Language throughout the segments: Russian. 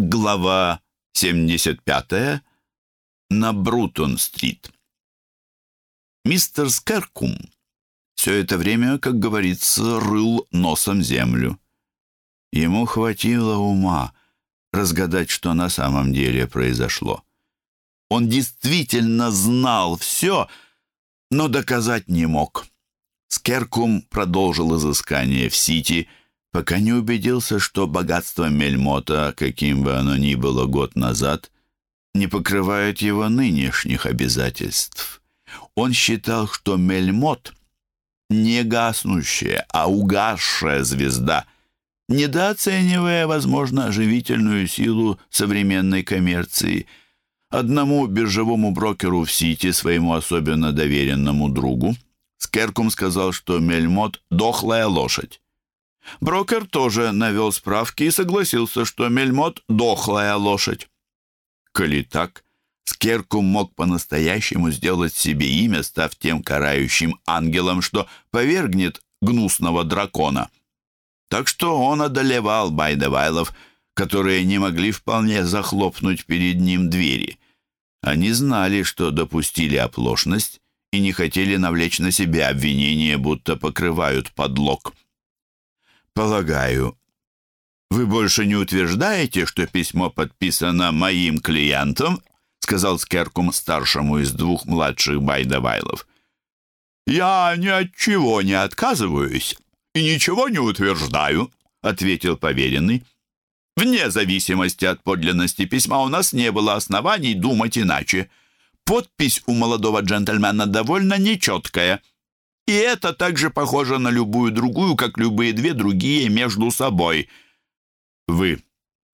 Глава 75. На Брутон-стрит. Мистер Скеркум все это время, как говорится, рыл носом землю. Ему хватило ума разгадать, что на самом деле произошло. Он действительно знал все, но доказать не мог. Скеркум продолжил изыскание в Сити, пока не убедился, что богатство Мельмота, каким бы оно ни было год назад, не покрывает его нынешних обязательств. Он считал, что Мельмот — не гаснущая, а угасшая звезда, недооценивая, возможно, оживительную силу современной коммерции. Одному биржевому брокеру в Сити, своему особенно доверенному другу, Скеркум сказал, что Мельмот — дохлая лошадь. Брокер тоже навел справки и согласился, что Мельмот — дохлая лошадь. Коли так, Скеркум мог по-настоящему сделать себе имя, став тем карающим ангелом, что повергнет гнусного дракона. Так что он одолевал Байдевайлов, которые не могли вполне захлопнуть перед ним двери. Они знали, что допустили оплошность и не хотели навлечь на себя обвинение, будто покрывают подлог. «Полагаю, вы больше не утверждаете, что письмо подписано моим клиентом?» сказал Скеркум старшему из двух младших Байдавайлов. «Я ни от чего не отказываюсь и ничего не утверждаю», ответил поверенный. «Вне зависимости от подлинности письма у нас не было оснований думать иначе. Подпись у молодого джентльмена довольно нечеткая». И это также похоже на любую другую, как любые две другие между собой. Вы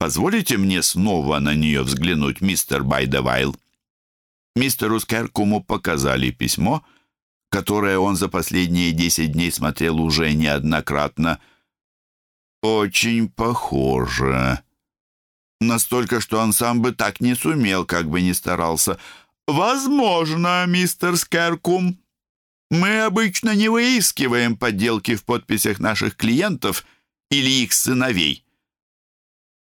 позволите мне снова на нее взглянуть, мистер Байдевайл?» Мистеру Скеркуму показали письмо, которое он за последние десять дней смотрел уже неоднократно. «Очень похоже. Настолько, что он сам бы так не сумел, как бы ни старался. Возможно, мистер Скеркум», мы обычно не выискиваем подделки в подписях наших клиентов или их сыновей.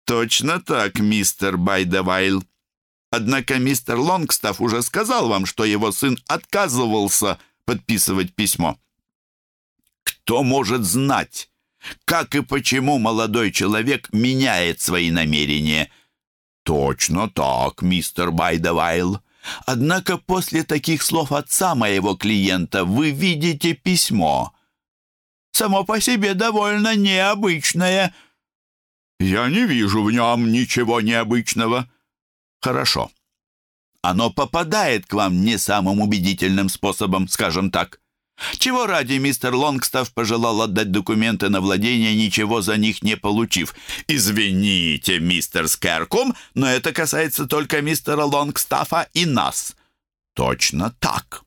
Точно так, мистер Байдавайл. Однако мистер Лонгстаф уже сказал вам, что его сын отказывался подписывать письмо. Кто может знать, как и почему молодой человек меняет свои намерения? Точно так, мистер Байдавайл. Однако после таких слов отца моего клиента вы видите письмо. Само по себе довольно необычное. Я не вижу в нем ничего необычного. Хорошо. Оно попадает к вам не самым убедительным способом, скажем так. Чего ради мистер Лонгстаф пожелал отдать документы на владение, ничего за них не получив? Извините, мистер Скеркум, но это касается только мистера Лонгстафа и нас. Точно так.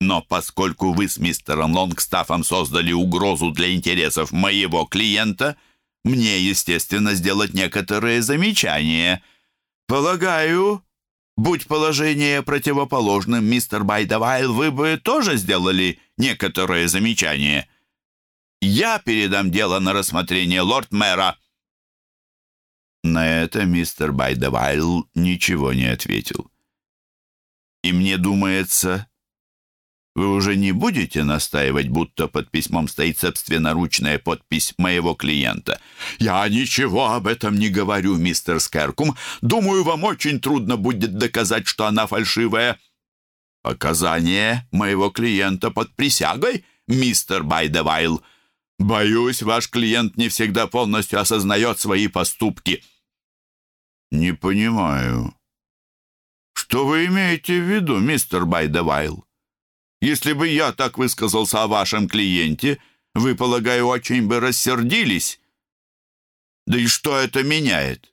Но поскольку вы с мистером Лонгстафом создали угрозу для интересов моего клиента, мне, естественно, сделать некоторые замечания. Полагаю, Будь положение противоположным, мистер Байдавайл, вы бы тоже сделали некоторые замечания. Я передам дело на рассмотрение лорд-мэра». На это мистер Байдавайл ничего не ответил. «И мне думается, вы уже не будете настаивать, будто под письмом стоит собственноручная подпись моего клиента. Я ничего об этом не говорю, мистер Скеркум. Думаю, вам очень трудно будет доказать, что она фальшивая. Показание моего клиента под присягой, мистер Байдевайл. Боюсь, ваш клиент не всегда полностью осознает свои поступки. Не понимаю. Что вы имеете в виду, мистер Байдевайл? Если бы я так высказался о вашем клиенте, вы, полагаю, очень бы рассердились. Да и что это меняет?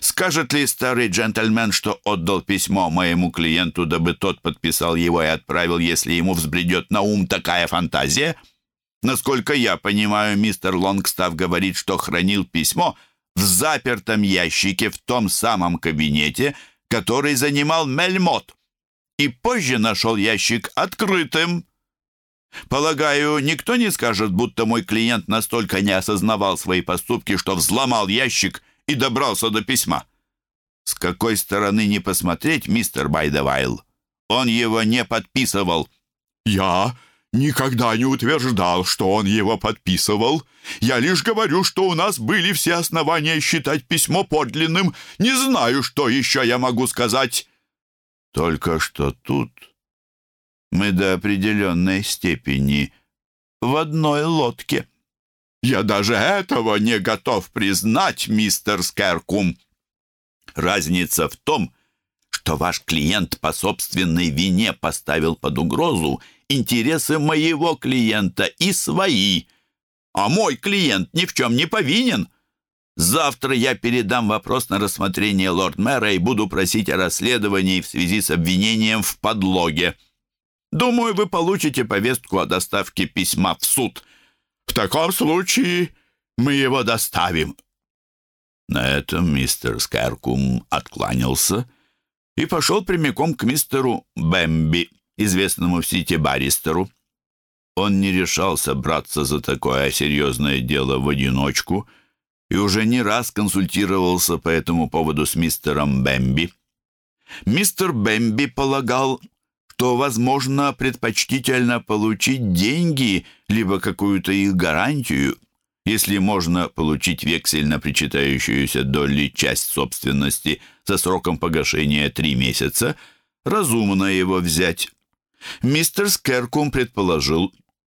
Скажет ли старый джентльмен, что отдал письмо моему клиенту, дабы тот подписал его и отправил, если ему взбредет на ум такая фантазия? Насколько я понимаю, мистер Лонгстаф говорит, что хранил письмо в запертом ящике в том самом кабинете, который занимал Мельмот и позже нашел ящик открытым. Полагаю, никто не скажет, будто мой клиент настолько не осознавал свои поступки, что взломал ящик и добрался до письма. С какой стороны не посмотреть, мистер Байдевайл? Он его не подписывал. Я никогда не утверждал, что он его подписывал. Я лишь говорю, что у нас были все основания считать письмо подлинным. Не знаю, что еще я могу сказать. Только что тут мы до определенной степени в одной лодке. Я даже этого не готов признать, мистер Скеркум. Разница в том, что ваш клиент по собственной вине поставил под угрозу интересы моего клиента и свои, а мой клиент ни в чем не повинен. Завтра я передам вопрос на рассмотрение лорд-мэра и буду просить о расследовании в связи с обвинением в подлоге. Думаю, вы получите повестку о доставке письма в суд. В таком случае мы его доставим». На этом мистер Скаркум откланялся и пошел прямиком к мистеру Бэмби, известному в Сити баристеру. Он не решался браться за такое серьезное дело в одиночку и уже не раз консультировался по этому поводу с мистером Бэмби. Мистер Бэмби полагал, что, возможно, предпочтительно получить деньги, либо какую-то их гарантию, если можно получить вексель на причитающуюся доли часть собственности со сроком погашения три месяца, разумно его взять. Мистер Скеркум предположил,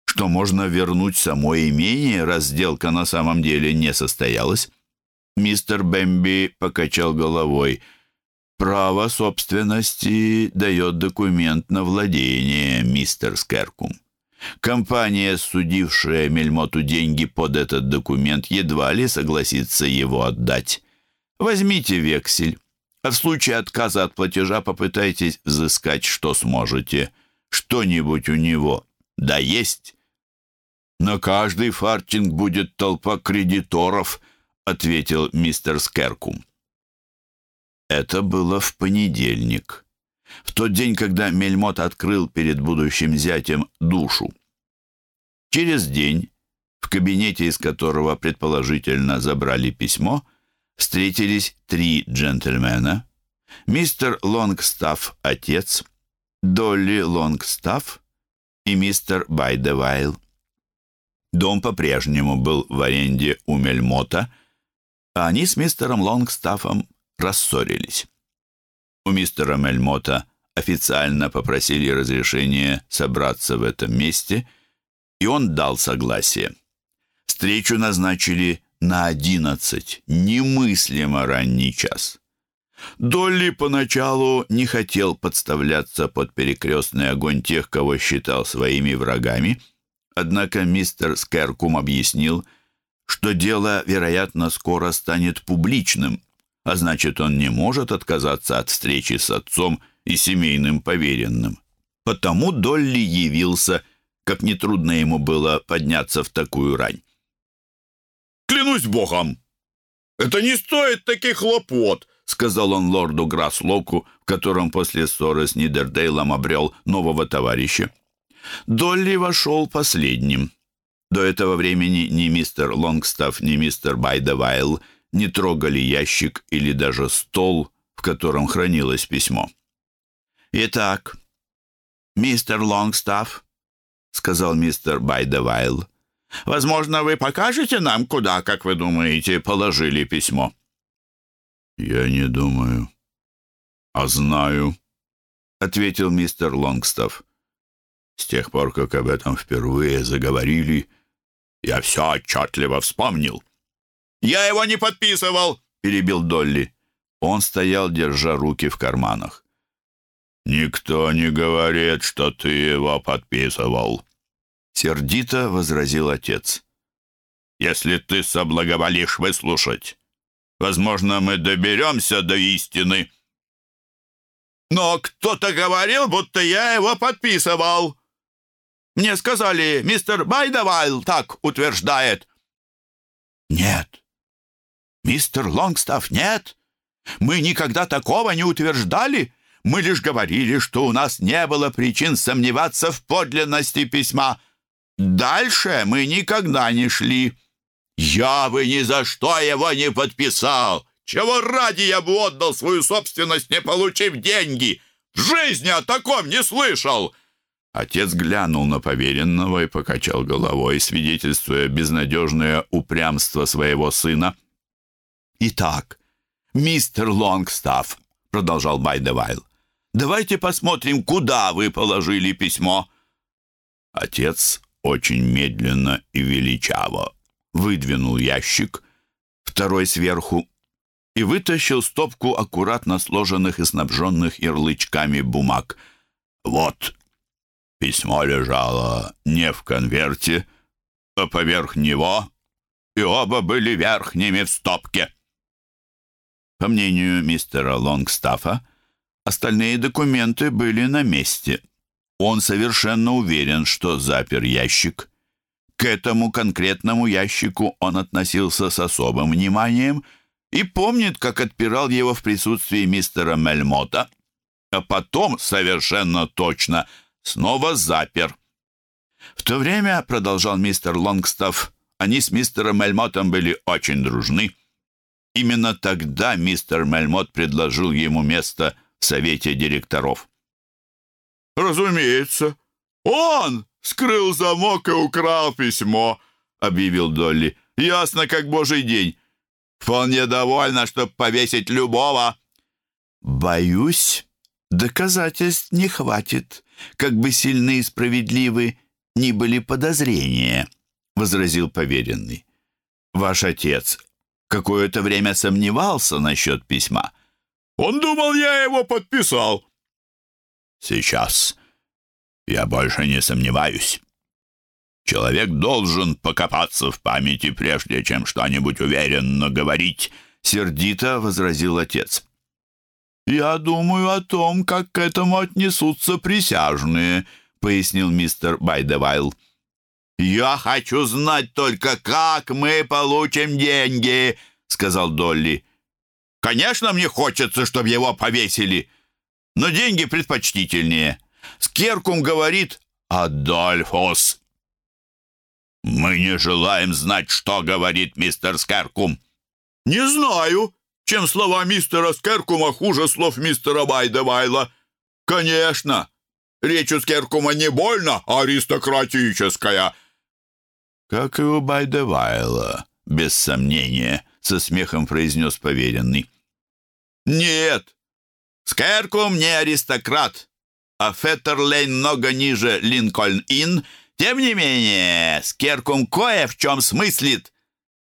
что можно вернуть само имение, раз сделка на самом деле не состоялась. Мистер Бэмби покачал головой. «Право собственности дает документ на владение, мистер Скеркум. Компания, судившая Мельмоту деньги под этот документ, едва ли согласится его отдать. Возьмите вексель, а в случае отказа от платежа попытайтесь взыскать, что сможете. Что-нибудь у него да есть. На каждый фартинг будет толпа кредиторов, ответил мистер Скеркум. Это было в понедельник в тот день, когда Мельмот открыл перед будущим зятем душу. Через день, в кабинете из которого, предположительно, забрали письмо, встретились три джентльмена. Мистер Лонгстафф, отец, Долли Лонгстафф и мистер Байдевайл. Дом по-прежнему был в аренде у Мельмота, а они с мистером Лонгстаффом рассорились. У мистера Мельмота официально попросили разрешения собраться в этом месте, и он дал согласие. Встречу назначили на одиннадцать, немыслимо ранний час. Долли поначалу не хотел подставляться под перекрестный огонь тех, кого считал своими врагами, однако мистер Скеркум объяснил, что дело, вероятно, скоро станет публичным, а значит, он не может отказаться от встречи с отцом и семейным поверенным. Потому Долли явился, как нетрудно ему было подняться в такую рань. «Клянусь богом, это не стоит таких хлопот», сказал он лорду Граслоку, в котором после ссоры с Нидердейлом обрел нового товарища. Долли вошел последним. До этого времени ни мистер Лонгстафф, ни мистер Байдевайл не трогали ящик или даже стол, в котором хранилось письмо. «Итак, мистер Лонгстафф», — сказал мистер Байдевайл, «возможно, вы покажете нам, куда, как вы думаете, положили письмо?» «Я не думаю, а знаю», — ответил мистер Лонгстафф. «С тех пор, как об этом впервые заговорили, я все отчетливо вспомнил». «Я его не подписывал!» — перебил Долли. Он стоял, держа руки в карманах. «Никто не говорит, что ты его подписывал», — сердито возразил отец. «Если ты соблаговолишь выслушать, возможно, мы доберемся до истины». «Но кто-то говорил, будто я его подписывал. Мне сказали, мистер Байдавайл так утверждает». «Нет, «Мистер Лонгстафф, нет! Мы никогда такого не утверждали. Мы лишь говорили, что у нас не было причин сомневаться в подлинности письма. Дальше мы никогда не шли». «Я бы ни за что его не подписал! Чего ради я бы отдал свою собственность, не получив деньги? В жизни о таком не слышал!» Отец глянул на поверенного и покачал головой, свидетельствуя безнадежное упрямство своего сына. «Итак, мистер Лонгстафф», — продолжал Байдевайл, «давайте посмотрим, куда вы положили письмо». Отец очень медленно и величаво выдвинул ящик, второй сверху, и вытащил стопку аккуратно сложенных и снабженных ярлычками бумаг. «Вот!» Письмо лежало не в конверте, а поверх него, и оба были верхними в стопке. По мнению мистера Лонгстаффа, остальные документы были на месте. Он совершенно уверен, что запер ящик. К этому конкретному ящику он относился с особым вниманием — и помнит, как отпирал его в присутствии мистера Мельмота, а потом, совершенно точно, снова запер. В то время, продолжал мистер Лонгстафф, они с мистером Мельмотом были очень дружны. Именно тогда мистер Мельмот предложил ему место в совете директоров. «Разумеется, он скрыл замок и украл письмо», — объявил Долли. «Ясно, как божий день. Вполне довольно, чтобы повесить любого». «Боюсь, доказательств не хватит, как бы сильны и справедливы ни были подозрения», — возразил поверенный. «Ваш отец какое-то время сомневался насчет письма». «Он думал, я его подписал». «Сейчас я больше не сомневаюсь». Человек должен покопаться в памяти, прежде чем что-нибудь уверенно говорить», — сердито возразил отец. «Я думаю о том, как к этому отнесутся присяжные», — пояснил мистер Байдевайл. «Я хочу знать только, как мы получим деньги», — сказал Долли. «Конечно, мне хочется, чтобы его повесили, но деньги предпочтительнее. Скеркум говорит «Адольфос». «Мы не желаем знать, что говорит мистер Скеркум». «Не знаю, чем слова мистера Скеркума хуже слов мистера Байдевайла. Конечно, речь у Скеркума не больно аристократическая». «Как и у Байдевайла, без сомнения», — со смехом произнес поверенный. «Нет, Скеркум не аристократ, а Феттерлейн много ниже Линкольн-Инн — тем не менее, Скеркум кое в чем смыслит.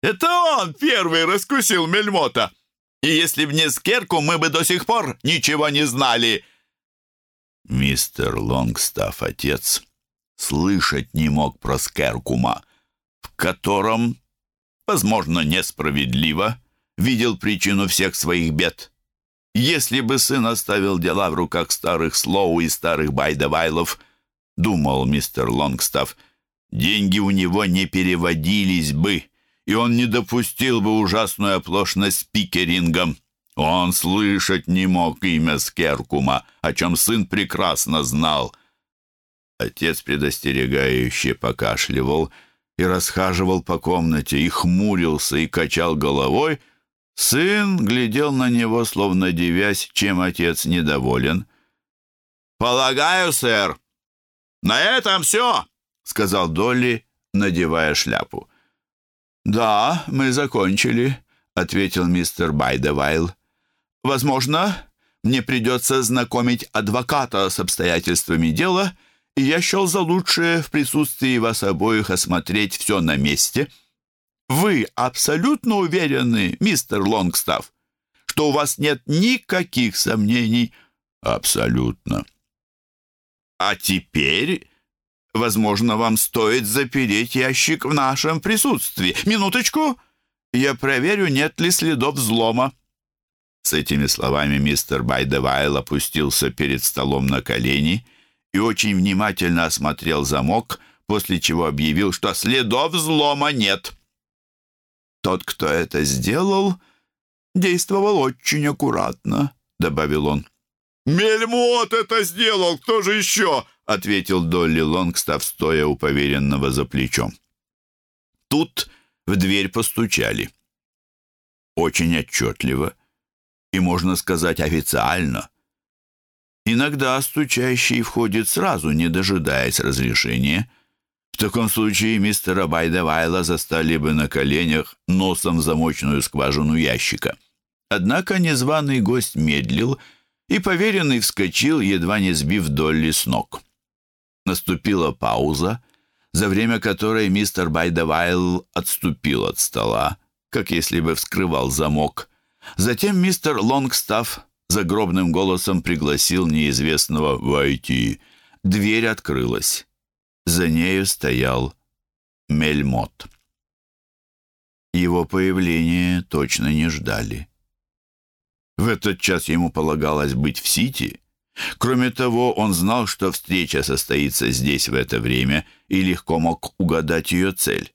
Это он первый раскусил Мельмота. И если б не Скеркум, мы бы до сих пор ничего не знали. Мистер Лонгстафф, отец, слышать не мог про Скеркума, в котором, возможно, несправедливо, видел причину всех своих бед. Если бы сын оставил дела в руках старых Слоу и старых Байдавайлов, думал мистер Лонгстафф, деньги у него не переводились бы, и он не допустил бы ужасную оплошность с пикерингом. Он слышать не мог имя Скеркума, о чем сын прекрасно знал. Отец предостерегающе покашливал и расхаживал по комнате, и хмурился, и качал головой. Сын глядел на него, словно девясь, чем отец недоволен. «Полагаю, сэр», «На этом все», — сказал Долли, надевая шляпу. «Да, мы закончили», — ответил мистер Байдевайл. «Возможно, мне придется знакомить адвоката с обстоятельствами дела, и я счел за лучшее в присутствии вас обоих осмотреть все на месте. Вы абсолютно уверены, мистер Лонгстафф, что у вас нет никаких сомнений?» «Абсолютно», а теперь, возможно, вам стоит запереть ящик в нашем присутствии. Минуточку, я проверю, нет ли следов взлома». С этими словами мистер Байдевайл опустился перед столом на колени и очень внимательно осмотрел замок, после чего объявил, что следов взлома нет. «Тот, кто это сделал, действовал очень аккуратно», — добавил он. «Мельмот это сделал! Кто же еще?» — ответил Долли Лонгстав, стоя у поверенного за плечом. Тут в дверь постучали. очень отчетливо и, можно сказать, официально. Иногда стучащий входит сразу, не дожидаясь разрешения. В таком случае мистера Байдевайла застали бы на коленях носом в замочную скважину ящика. Однако незваный гость медлил, и поверенный вскочил, едва не сбив Долли с ног. Наступила пауза, за время которой мистер Байдевайл отступил от стола, как если бы вскрывал замок. Затем мистер Лонгстафф загробным голосом пригласил неизвестного войти. Дверь открылась. За нею стоял Мельмот. Его появление точно не ждали. В этот час ему полагалось быть в Сити. Кроме того, он знал, что встреча состоится здесь в это время и легко мог угадать ее цель.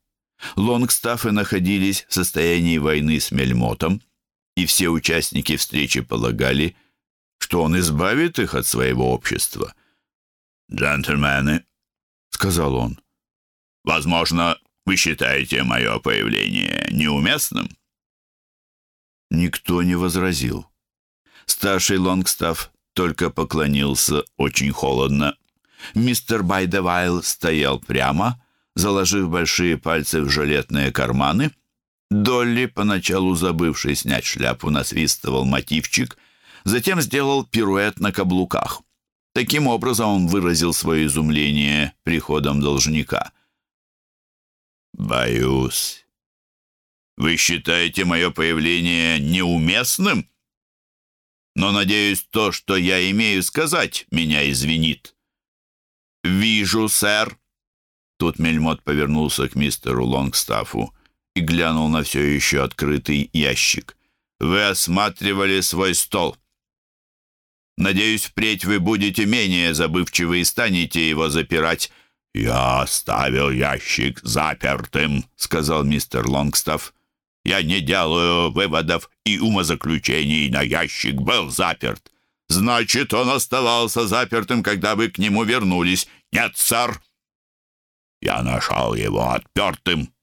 Лонгстаффы находились в состоянии войны с Мельмотом, и все участники встречи полагали, что он избавит их от своего общества. «Джентльмены», — сказал он, — «возможно, вы считаете мое появление неуместным?» Никто не возразил. Старший Лонгстафф только поклонился очень холодно. Мистер Байдевайл стоял прямо, заложив большие пальцы в жилетные карманы. Долли, поначалу забывший снять шляпу, насвистывал мотивчик, затем сделал пируэт на каблуках. Таким образом он выразил свое изумление приходом должника. «Боюсь. Вы считаете мое появление неуместным? Но, надеюсь, то, что я имею сказать, меня извинит». «Вижу, сэр», Тут Мельмот повернулся к мистеру Лонгстафу и глянул на все еще открытый ящик. «Вы осматривали свой стол. Надеюсь, впредь вы будете менее забывчивы и станете его запирать». «Я оставил ящик запертым», — сказал мистер Лонгстаф. «Я не делаю выводов и умозаключений, на ящик был заперт». «Значит, он оставался запертым, когда вы к нему вернулись?» «Нет, сэр», я нашел его отпертым.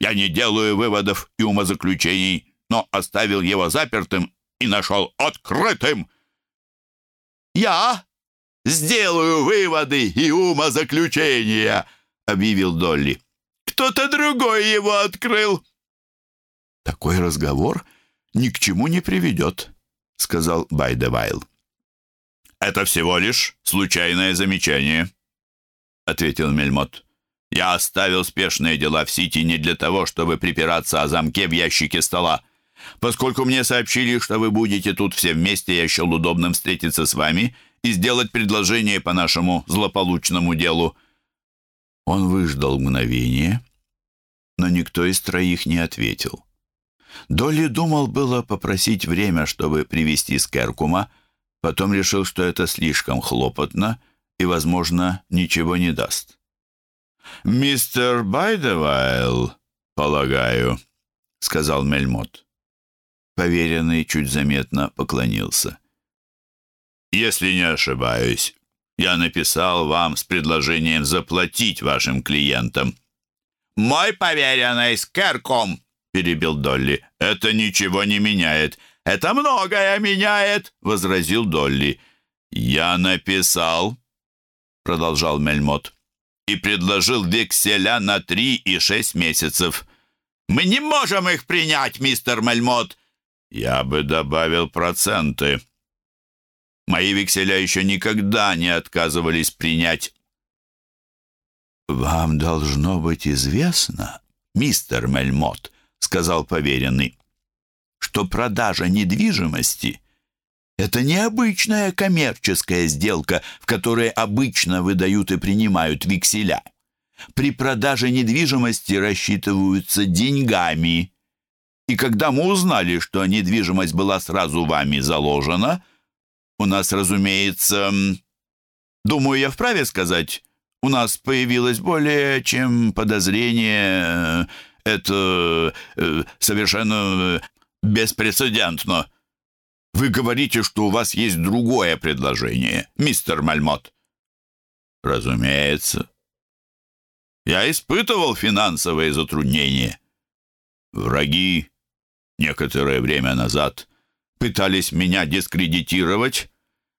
Я не делаю выводов и умозаключений, но оставил его запертым и нашел открытым. «Я сделаю выводы и умозаключения», — объявил Долли. «Кто-то другой его открыл». «Такой разговор ни к чему не приведет», — сказал Байдевайл. «Это всего лишь случайное замечание», ответил Мельмот. «Я оставил спешные дела в Сити не для того, чтобы припираться о замке в ящике стола. Поскольку мне сообщили, что вы будете тут все вместе, я счел удобным встретиться с вами и сделать предложение по нашему злополучному делу». Он выждал мгновение, но никто из троих не ответил. Долли думал было попросить время, чтобы привести Скеркума, потом решил, что это слишком хлопотно, и, возможно, ничего не даст. «Мистер Байдевайл, полагаю», — сказал Мельмот. Поверенный чуть заметно поклонился. «Если не ошибаюсь, я написал вам с предложением заплатить вашим клиентам». «Мой поверенный с Керком», — перебил Долли. «Это ничего не меняет». «Это многое меняет», — возразил Долли. «Я написал», продолжал Мельмот, и предложил векселя на три и шесть месяцев. «Мы не можем их принять, мистер Мельмот!» «Я бы добавил проценты. Мои векселя еще никогда не отказывались принять». «Вам должно быть известно, мистер Мельмот», — сказал поверенный, «что продажа недвижимости это необычная коммерческая сделка, в которой обычно выдают и принимают векселя. При продаже недвижимости рассчитываются деньгами. И когда мы узнали, что недвижимость была сразу вами заложена, у нас, разумеется, думаю, я вправе сказать, у нас появилось более чем подозрение, это э, совершенно беспрецедентно. Вы говорите, что у вас есть другое предложение, мистер Мальмот. Разумеется. Я испытывал финансовые затруднения. Враги некоторое время назад пытались меня дискредитировать,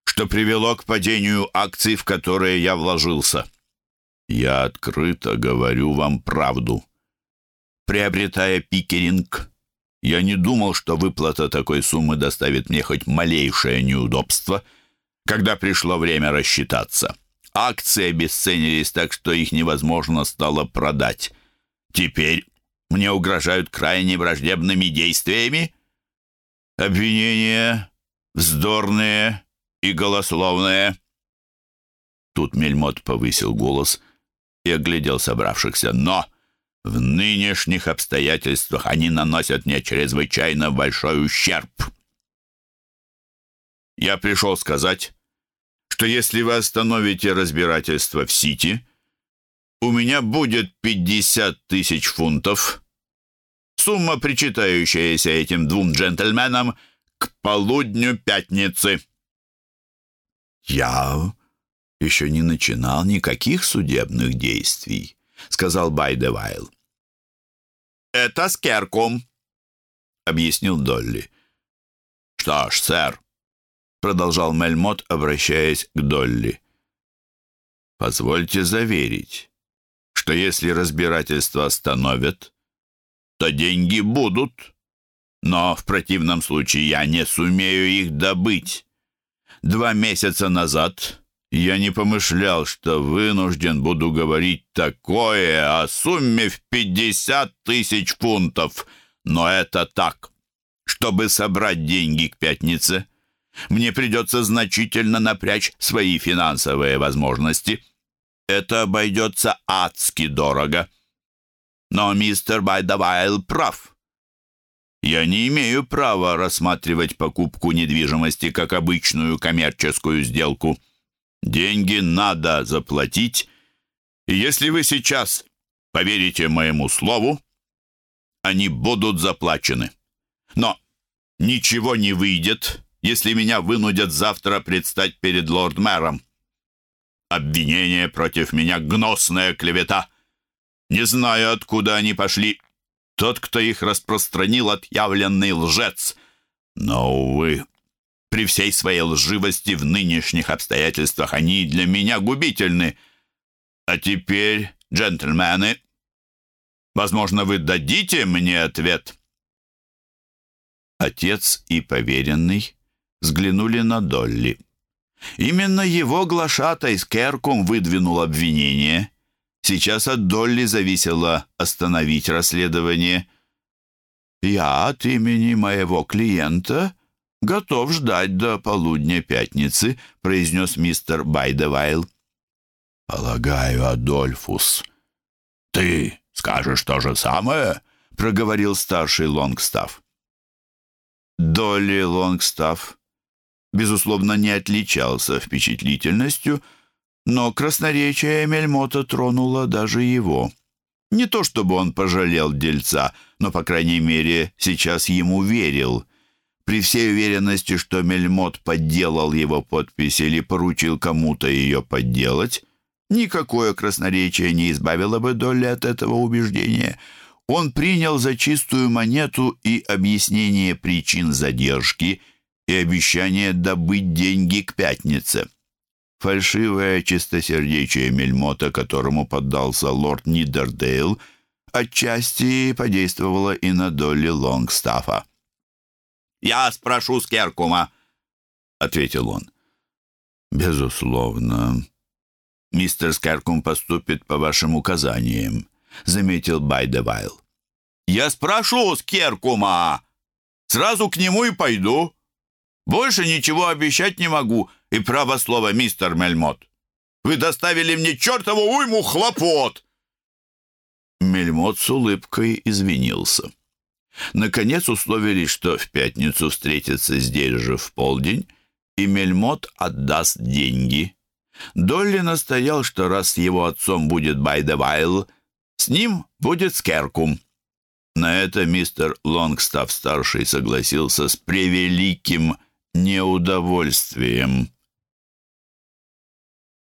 что привело к падению акций, в которые я вложился. Я открыто говорю вам правду. Приобретая пикеринг, я не думал, что выплата такой суммы доставит мне хоть малейшее неудобство, когда пришло время рассчитаться. Акции обесценились так, что их невозможно стало продать. Теперь мне угрожают крайне враждебными действиями. Обвинения вздорные и голословные. Тут Мельмот повысил голос и оглядел собравшихся. Но в нынешних обстоятельствах они наносят мне чрезвычайно большой ущерб. Я пришел сказать, что если вы остановите разбирательство в Сити, у меня будет 50 тысяч фунтов, сумма, причитающаяся этим двум джентльменам, к полудню пятницы. Я еще не начинал никаких судебных действий, сказал Байдевайл. Это с Керком, объяснил Долли. Что ж, сэр, продолжал Мельмот, обращаясь к Долли. Позвольте заверить, что если разбирательство остановят, то деньги будут, но в противном случае я не сумею их добыть. Два месяца назад я не помышлял, что вынужден буду говорить такое о сумме в пятьдесят тысяч фунтов, но это так. Чтобы собрать деньги к пятнице, мне придется значительно напрячь свои финансовые возможности. Это обойдется адски дорого. Но мистер Байдавайл прав. Я не имею права рассматривать покупку недвижимости как обычную коммерческую сделку. Деньги надо заплатить, и если вы сейчас поверите моему слову, они будут заплачены. Но ничего не выйдет, если меня вынудят завтра предстать перед лорд-мэром. Обвинение против меня — гносная клевета. Не знаю, откуда они пошли. Тот, кто их распространил, отъявленный лжец. Но, увы, при всей своей лживости в нынешних обстоятельствах они для меня губительны. А теперь, джентльмены, возможно, вы дадите мне ответ?» Отец и поверенный взглянули на Долли. Именно его глашатай Скеркум выдвинул обвинение. Сейчас от Долли зависело остановить расследование. «Я от имени моего клиента готов ждать до полудня пятницы», произнес мистер Байдевайл. «Полагаю, Адольфус, ты скажешь то же самое?» проговорил старший Лонгстафф. Долли Лонгстафф безусловно, не отличался впечатлительностью, но красноречие Мельмота тронуло даже его. Не то чтобы он пожалел дельца, но, по крайней мере, сейчас ему верил. При всей уверенности, что Мельмот подделал его подпись или поручил кому-то ее подделать, никакое красноречие не избавило бы Долли от этого убеждения. Он принял за чистую монету и объяснение причин задержки – и обещание добыть деньги к пятнице. Фальшивое чистосердечие Мельмота, которому поддался лорд Нидердейл, отчасти подействовало и на Долли Лонгстаффа. «Я спрошу Скеркума», — ответил он. «Безусловно. Мистер Скеркум поступит по вашим указаниям», — заметил Байдевайл. «Я спрошу Скеркума. Сразу к нему и пойду. Больше ничего обещать не могу, и право слово, мистер Мельмот. Вы доставили мне чертову уйму хлопот!» Мельмот с улыбкой извинился. Наконец условились, что в пятницу встретятся здесь же в полдень, и Мельмот отдаст деньги. Долли настоял, что раз его отцом будет Байдевайл, с ним будет Скеркум. На это мистер Лонгстафф-старший согласился с превеликим неудовольствием.